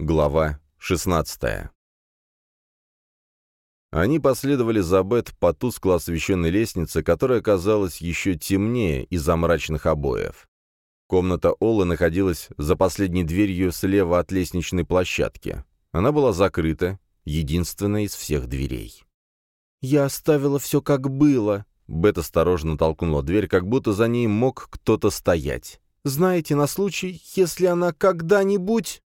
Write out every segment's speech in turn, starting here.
Глава 16 Они последовали за Бет по тускло освещенной лестнице, которая казалась еще темнее из-за мрачных обоев. Комната Олы находилась за последней дверью слева от лестничной площадки. Она была закрыта, единственная из всех дверей. «Я оставила все как было», — Бет осторожно толкнула дверь, как будто за ней мог кто-то стоять. «Знаете, на случай, если она когда-нибудь...»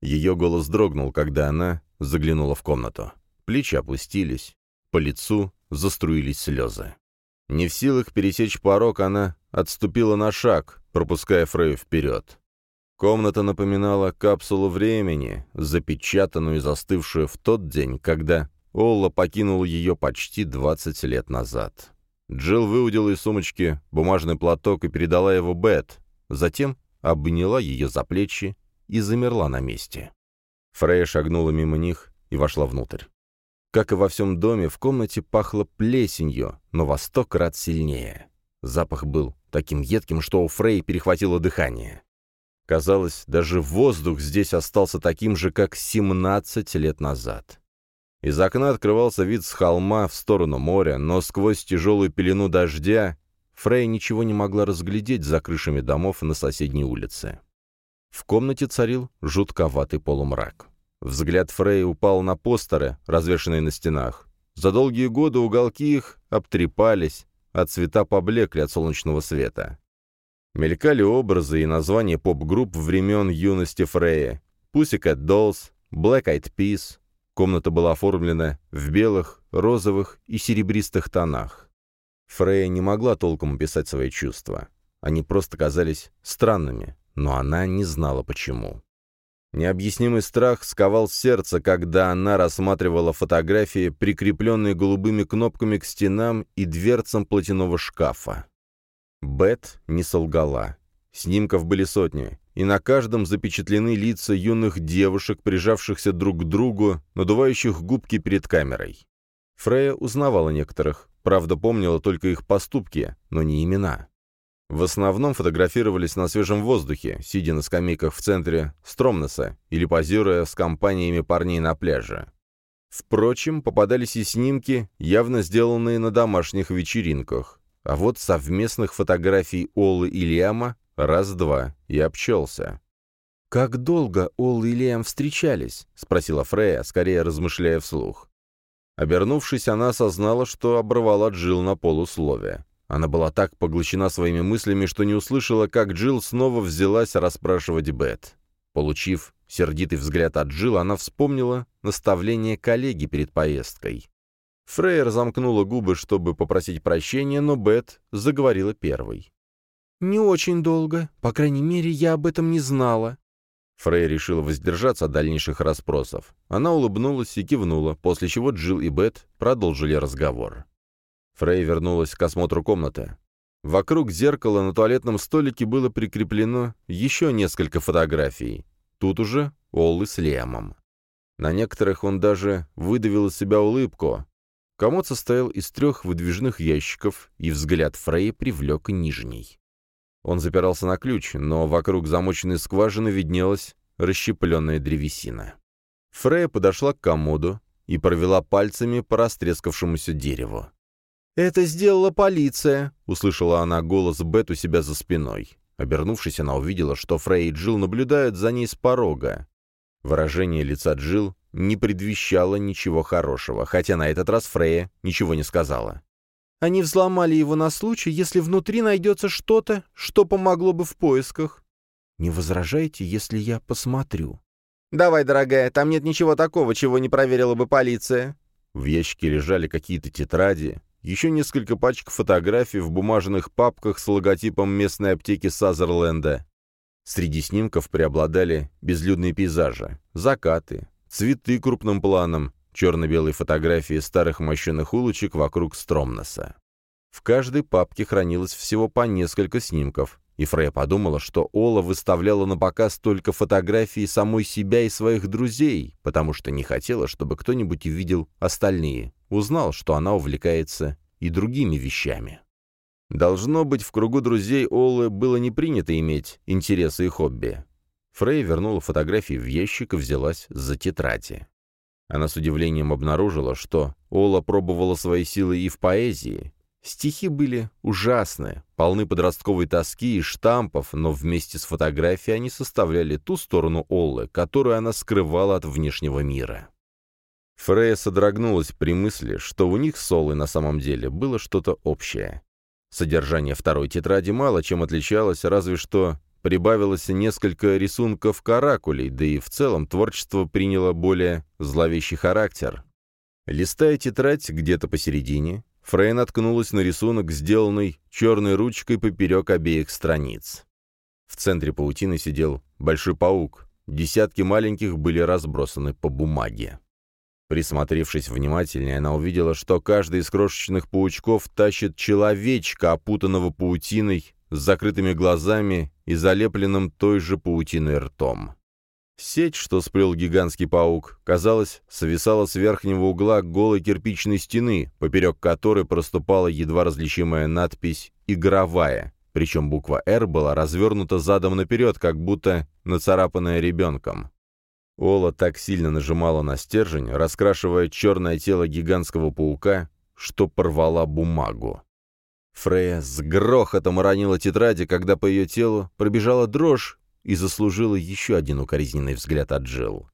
Ее голос дрогнул, когда она заглянула в комнату. Плечи опустились, по лицу заструились слезы. Не в силах пересечь порог, она отступила на шаг, пропуская Фрею вперед. Комната напоминала капсулу времени, запечатанную и застывшую в тот день, когда Олла покинул ее почти 20 лет назад. Джилл выудила из сумочки бумажный платок и передала его Бет, затем обняла ее за плечи и замерла на месте. Фрея шагнула мимо них и вошла внутрь. Как и во всем доме, в комнате пахло плесенью, но во сто крат сильнее. Запах был таким едким, что у Фрей перехватило дыхание. Казалось, даже воздух здесь остался таким же, как 17 лет назад. Из окна открывался вид с холма в сторону моря, но сквозь тяжелую пелену дождя Фрей ничего не могла разглядеть за крышами домов на соседней улице. В комнате царил жутковатый полумрак. Взгляд Фрей упал на постеры, развешанные на стенах. За долгие годы уголки их обтрепались, а цвета поблекли от солнечного света. Мелькали образы и названия поп-групп времен юности Фрея. Pussycat Dolls, Black Eyed Peas, Комната была оформлена в белых, розовых и серебристых тонах. Фрея не могла толком описать свои чувства. Они просто казались странными, но она не знала почему. Необъяснимый страх сковал сердце, когда она рассматривала фотографии, прикрепленные голубыми кнопками к стенам и дверцам платяного шкафа. Бет не солгала. Снимков были сотни, и на каждом запечатлены лица юных девушек, прижавшихся друг к другу, надувающих губки перед камерой. Фрея узнавала некоторых, правда помнила только их поступки, но не имена. В основном фотографировались на свежем воздухе, сидя на скамейках в центре Стромнеса или позируя с компаниями парней на пляже. Впрочем, попадались и снимки, явно сделанные на домашних вечеринках. А вот совместных фотографий Олы и Лиама Раз-два, и обчелся. «Как долго Ол и Лиам встречались?» — спросила Фрея, скорее размышляя вслух. Обернувшись, она осознала, что обрывала Джил на полуслове. Она была так поглощена своими мыслями, что не услышала, как Джил снова взялась расспрашивать Бет. Получив сердитый взгляд от Джил, она вспомнила наставление коллеги перед поездкой. Фрейя разомкнула губы, чтобы попросить прощения, но Бет заговорила первой. «Не очень долго. По крайней мере, я об этом не знала». Фрей решила воздержаться от дальнейших расспросов. Она улыбнулась и кивнула, после чего Джилл и Бет продолжили разговор. Фрей вернулась к осмотру комнаты. Вокруг зеркала на туалетном столике было прикреплено еще несколько фотографий. Тут уже Оллы с Лемом. На некоторых он даже выдавил из себя улыбку. Комод состоял из трех выдвижных ящиков, и взгляд Фрей привлек нижний. Он запирался на ключ, но вокруг замоченной скважины виднелась расщепленная древесина. Фрея подошла к комоду и провела пальцами по растрескавшемуся дереву. «Это сделала полиция», — услышала она голос Бет у себя за спиной. Обернувшись, она увидела, что Фрей и Джилл наблюдают за ней с порога. Выражение лица Джилл не предвещало ничего хорошего, хотя на этот раз Фрея ничего не сказала. Они взломали его на случай, если внутри найдется что-то, что помогло бы в поисках. Не возражайте, если я посмотрю. «Давай, дорогая, там нет ничего такого, чего не проверила бы полиция». В ящике лежали какие-то тетради, еще несколько пачек фотографий в бумажных папках с логотипом местной аптеки Сазерленда. Среди снимков преобладали безлюдные пейзажи, закаты, цветы крупным планом, черно-белые фотографии старых мощенных улочек вокруг Стромноса. В каждой папке хранилось всего по несколько снимков, и Фрея подумала, что Ола выставляла на показ только фотографии самой себя и своих друзей, потому что не хотела, чтобы кто-нибудь увидел остальные, узнал, что она увлекается и другими вещами. Должно быть, в кругу друзей Олы было не принято иметь интересы и хобби. Фрей вернула фотографии в ящик и взялась за тетради. Она с удивлением обнаружила, что Ола пробовала свои силы и в поэзии. Стихи были ужасны, полны подростковой тоски и штампов, но вместе с фотографией они составляли ту сторону Оллы, которую она скрывала от внешнего мира. Фрея содрогнулась при мысли, что у них с Олой на самом деле было что-то общее. Содержание второй тетради мало чем отличалось, разве что прибавилось несколько рисунков каракулей, да и в целом творчество приняло более зловещий характер. Листая тетрадь где-то посередине, Фрей наткнулась на рисунок, сделанный черной ручкой поперек обеих страниц. В центре паутины сидел большой паук, десятки маленьких были разбросаны по бумаге. Присмотревшись внимательнее, она увидела, что каждый из крошечных паучков тащит человечка, опутанного паутиной, с закрытыми глазами и залепленным той же паутиной ртом. Сеть, что сплел гигантский паук, казалось, свисала с верхнего угла голой кирпичной стены, поперек которой проступала едва различимая надпись «Игровая», причем буква «Р» была развернута задом наперед, как будто нацарапанная ребенком. Ола так сильно нажимала на стержень, раскрашивая черное тело гигантского паука, что порвала бумагу. Фрея с грохотом уронила тетради, когда по ее телу пробежала дрожь и заслужила еще один укоризненный взгляд от Джилл.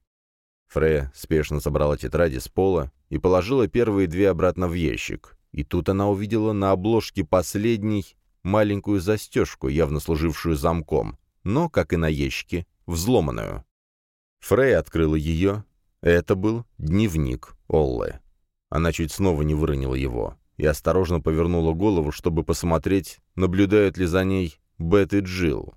Фрея спешно собрала тетради с пола и положила первые две обратно в ящик. И тут она увидела на обложке последней маленькую застежку, явно служившую замком, но, как и на ящике, взломанную. Фрей открыла ее. Это был дневник Оллы. Она чуть снова не выронила его и осторожно повернула голову, чтобы посмотреть, наблюдают ли за ней Бет и Джилл.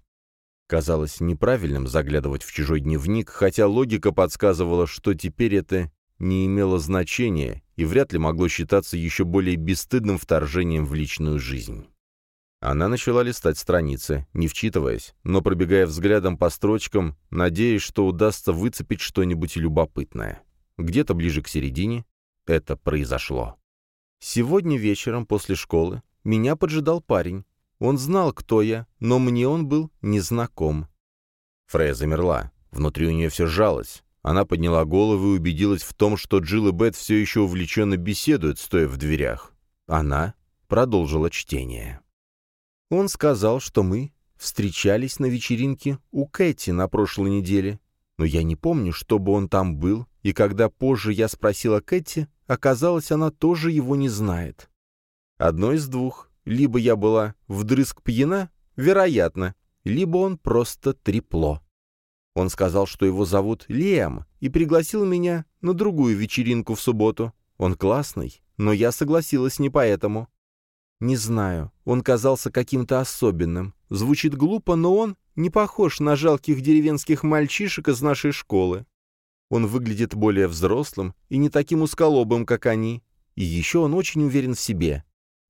Казалось неправильным заглядывать в чужой дневник, хотя логика подсказывала, что теперь это не имело значения и вряд ли могло считаться еще более бесстыдным вторжением в личную жизнь. Она начала листать страницы, не вчитываясь, но пробегая взглядом по строчкам, надеясь, что удастся выцепить что-нибудь любопытное. Где-то ближе к середине это произошло. «Сегодня вечером после школы меня поджидал парень. Он знал, кто я, но мне он был незнаком». Фрея замерла. Внутри у нее все сжалось. Она подняла голову и убедилась в том, что Джилл и Бет все еще увлеченно беседуют, стоя в дверях. Она продолжила чтение. Он сказал, что мы встречались на вечеринке у Кэти на прошлой неделе, но я не помню, чтобы он там был, и когда позже я спросила Кэти, оказалось, она тоже его не знает. Одно из двух. Либо я была вдрызг пьяна, вероятно, либо он просто трепло. Он сказал, что его зовут Лем, и пригласил меня на другую вечеринку в субботу. Он классный, но я согласилась не поэтому. Не знаю, он казался каким-то особенным. Звучит глупо, но он не похож на жалких деревенских мальчишек из нашей школы. Он выглядит более взрослым и не таким узколобым, как они. И еще он очень уверен в себе.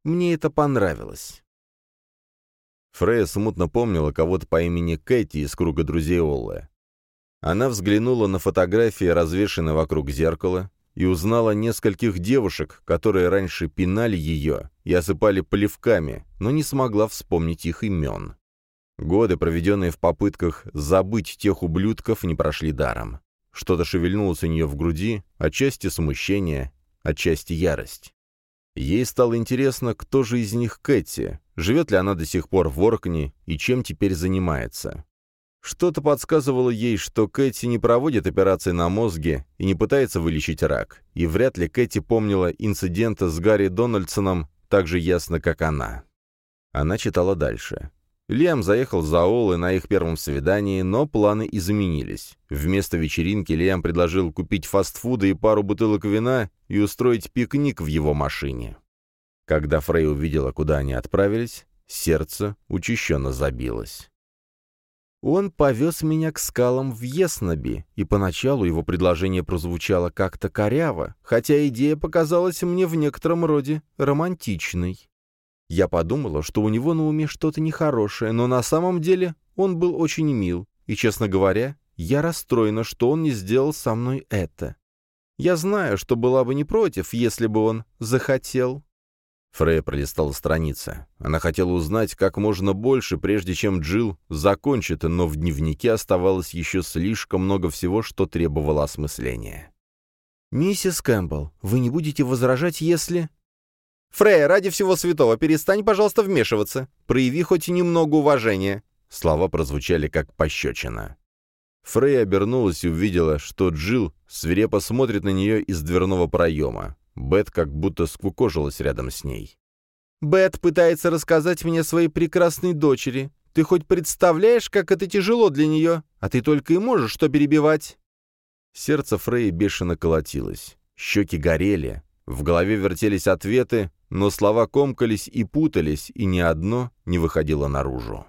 Мне это понравилось. Фрея смутно помнила кого-то по имени Кэти из круга друзей Оллы. Она взглянула на фотографии, развешанные вокруг зеркала, и узнала нескольких девушек, которые раньше пинали ее и осыпали плевками, но не смогла вспомнить их имен. Годы, проведенные в попытках забыть тех ублюдков, не прошли даром. Что-то шевельнулось у нее в груди, отчасти смущение, отчасти ярость. Ей стало интересно, кто же из них Кэти, живет ли она до сих пор в Оркне и чем теперь занимается. Что-то подсказывало ей, что Кэти не проводит операции на мозге и не пытается вылечить рак, и вряд ли Кэти помнила инцидента с Гарри Дональдсоном так же ясно, как она. Она читала дальше. Лиам заехал за Олы на их первом свидании, но планы изменились. Вместо вечеринки Лиам предложил купить фастфуда и пару бутылок вина и устроить пикник в его машине. Когда Фрей увидела, куда они отправились, сердце учащенно забилось. Он повез меня к скалам в Есноби, и поначалу его предложение прозвучало как-то коряво, хотя идея показалась мне в некотором роде романтичной. Я подумала, что у него на уме что-то нехорошее, но на самом деле он был очень мил, и, честно говоря, я расстроена, что он не сделал со мной это. Я знаю, что была бы не против, если бы он захотел. Фрея пролистала страницы. Она хотела узнать как можно больше, прежде чем Джилл закончит, но в дневнике оставалось еще слишком много всего, что требовало осмысления. «Миссис Кэмпбелл, вы не будете возражать, если...» «Фрея, ради всего святого, перестань, пожалуйста, вмешиваться. Прояви хоть немного уважения». Слова прозвучали как пощечина. Фрей обернулась и увидела, что Джилл свирепо смотрит на нее из дверного проема. Бет как будто скукожилась рядом с ней. «Бет пытается рассказать мне своей прекрасной дочери. Ты хоть представляешь, как это тяжело для нее? А ты только и можешь что перебивать?» Сердце Фреи бешено колотилось. Щеки горели. В голове вертелись ответы, но слова комкались и путались, и ни одно не выходило наружу.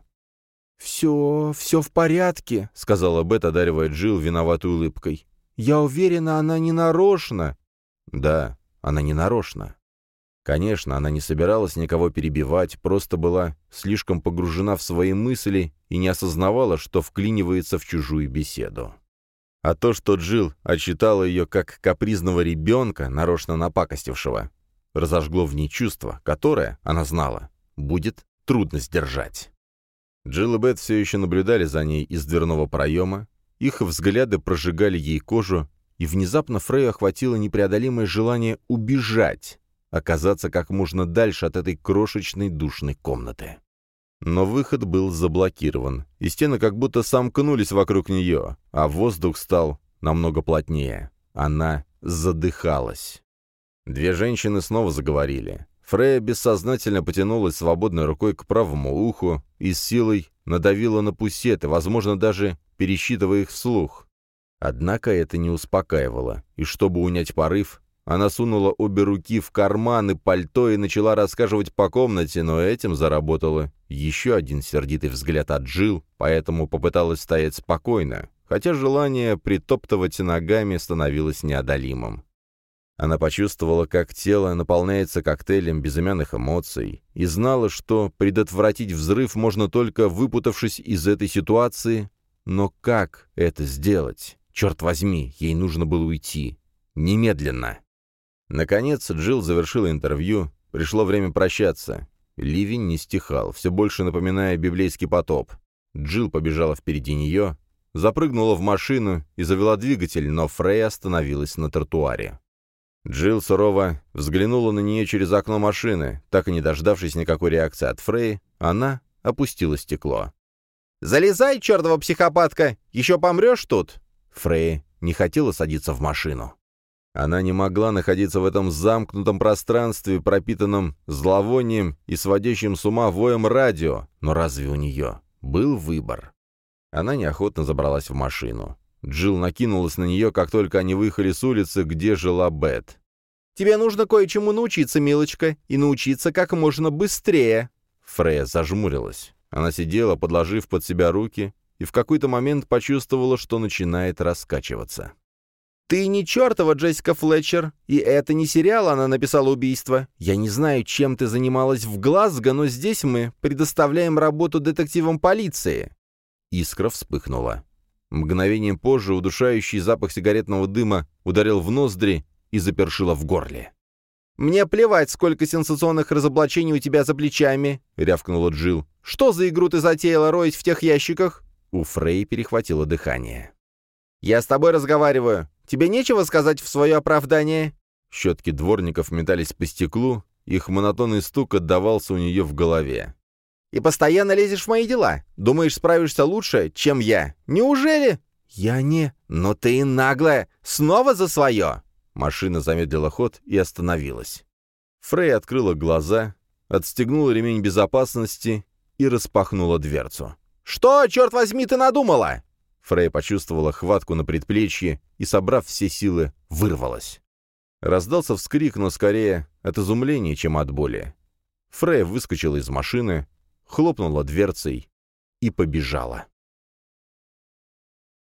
«Все, все в порядке», — сказала Бет, одаривая Джилл виноватой улыбкой. «Я уверена, она не нарочно». «Да, она не нарочно». Конечно, она не собиралась никого перебивать, просто была слишком погружена в свои мысли и не осознавала, что вклинивается в чужую беседу. А то, что Джилл отчитала ее как капризного ребенка, нарочно напакостившего, разожгло в ней чувство, которое, она знала, будет трудно сдержать. Джилл и Бет все еще наблюдали за ней из дверного проема, их взгляды прожигали ей кожу, и внезапно Фрею охватило непреодолимое желание убежать, оказаться как можно дальше от этой крошечной душной комнаты. Но выход был заблокирован, и стены как будто сомкнулись вокруг нее, а воздух стал намного плотнее. Она задыхалась. Две женщины снова заговорили. Фрея бессознательно потянулась свободной рукой к правому уху и с силой надавила на пусеты, возможно, даже пересчитывая их вслух. Однако это не успокаивало, и чтобы унять порыв, она сунула обе руки в карманы пальто и начала рассказывать по комнате, но этим заработала еще один сердитый взгляд от Джил, поэтому попыталась стоять спокойно, хотя желание притоптывать ногами становилось неодолимым. Она почувствовала, как тело наполняется коктейлем безымянных эмоций, и знала, что предотвратить взрыв можно только выпутавшись из этой ситуации, но как это сделать? Черт возьми, ей нужно было уйти. Немедленно. Наконец Джилл завершила интервью, пришло время прощаться. Ливень не стихал, все больше напоминая библейский потоп. Джилл побежала впереди нее, запрыгнула в машину и завела двигатель, но Фрей остановилась на тротуаре. Джилл сурово взглянула на нее через окно машины. Так и не дождавшись никакой реакции от Фрей, она опустила стекло. «Залезай, чертова психопатка! Еще помрешь тут!» Фрей не хотела садиться в машину. Она не могла находиться в этом замкнутом пространстве, пропитанном зловонием и сводящим с ума воем радио, но разве у нее был выбор? Она неохотно забралась в машину. Джилл накинулась на нее, как только они выехали с улицы, где жила Бет. «Тебе нужно кое-чему научиться, милочка, и научиться как можно быстрее!» Фрея зажмурилась. Она сидела, подложив под себя руки, и в какой-то момент почувствовала, что начинает раскачиваться. «Ты не чертова Джессика Флетчер, и это не сериал она написала убийство. Я не знаю, чем ты занималась в Глазго, но здесь мы предоставляем работу детективам полиции». Искра вспыхнула. Мгновением позже удушающий запах сигаретного дыма ударил в ноздри и запершило в горле. «Мне плевать, сколько сенсационных разоблачений у тебя за плечами», — рявкнула Джилл. «Что за игру ты затеяла роить в тех ящиках?» У Фрей перехватило дыхание. «Я с тобой разговариваю. Тебе нечего сказать в свое оправдание?» Щетки дворников метались по стеклу, их монотонный стук отдавался у нее в голове. «И постоянно лезешь в мои дела. Думаешь, справишься лучше, чем я. Неужели?» «Я не... Но ты наглая. Снова за свое!» Машина замедлила ход и остановилась. Фрей открыла глаза, отстегнула ремень безопасности и распахнула дверцу. «Что, черт возьми, ты надумала?» Фрей почувствовала хватку на предплечье и, собрав все силы, вырвалась. Раздался вскрик, но скорее от изумления, чем от боли. Фрей выскочила из машины, хлопнула дверцей и побежала.